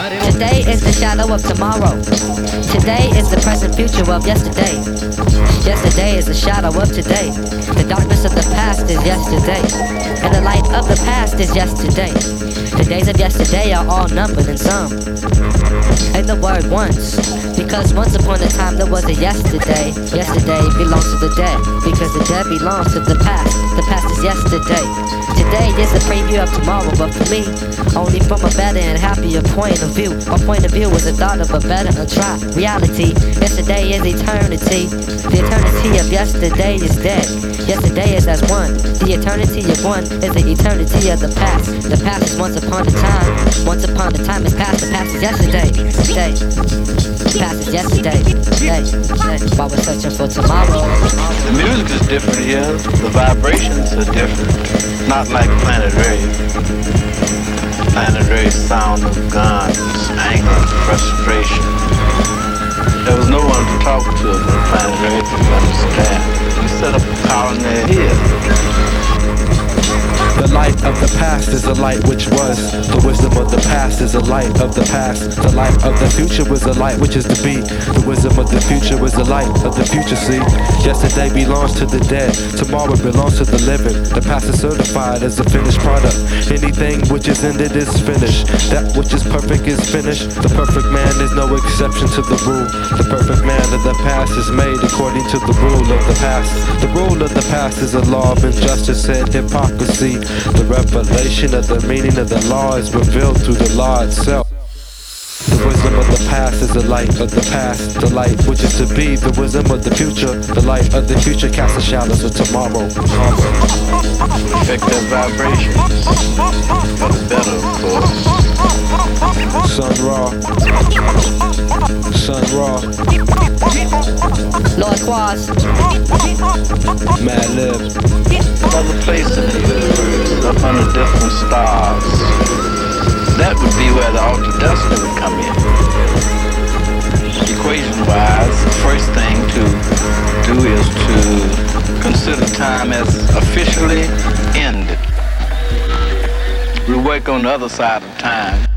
Today is the shadow of tomorrow. Today is the present future of yesterday. Yesterday is the shadow of today. The darkness of the is yesterday. And the light of the past is yesterday. The days of yesterday are all numbered and some. And the word once. Because once upon a time there was a yesterday. Yesterday belongs to the dead. Because the dead belongs to the past. The past is yesterday. Today is the preview of tomorrow, but for me, only from a better and happier point of view. My point of view is the thought of a better and try reality. Yesterday is eternity. The eternity of yesterday is dead. Yesterday is as one. The eternity of one is the eternity of the past. The past is once upon a time. Once upon a time is past. The past is yesterday. Day. The past is yesterday. Day. Day. While we're searching for tomorrow. The music is different here. The vibrations are different. Not like Planet Rave. Planet Rave's sound of guns, anger, frustration. There was no one to talk to but Planet Rave to understand. We set up a colony of the past is the light which was. The wisdom of the past is the light of the past. The light of the future was the light which is to be. The wisdom of the future was the light of the future. See, yesterday belongs to the dead. Tomorrow belongs to the living. The past is certified as a finished product. Anything which is ended is finished. That which is perfect is finished. The perfect man is no exception to the rule. The perfect man of the past is made according to the rule of the past. The rule of the past is a law of injustice and hypocrisy. The revelation of the meaning of the law is revealed through the law itself. The wisdom of the past is the light of the past. The light which is to be, the wisdom of the future. The light of the future casts the shadows of tomorrow. Affect their vibrations. For the better, of course. Sun Ra. Sun Ra. Lord Quas. Madlib. Another place in the universe, alter would come in. Equation wise, the first thing to do is to consider time as officially ended. We work on the other side of time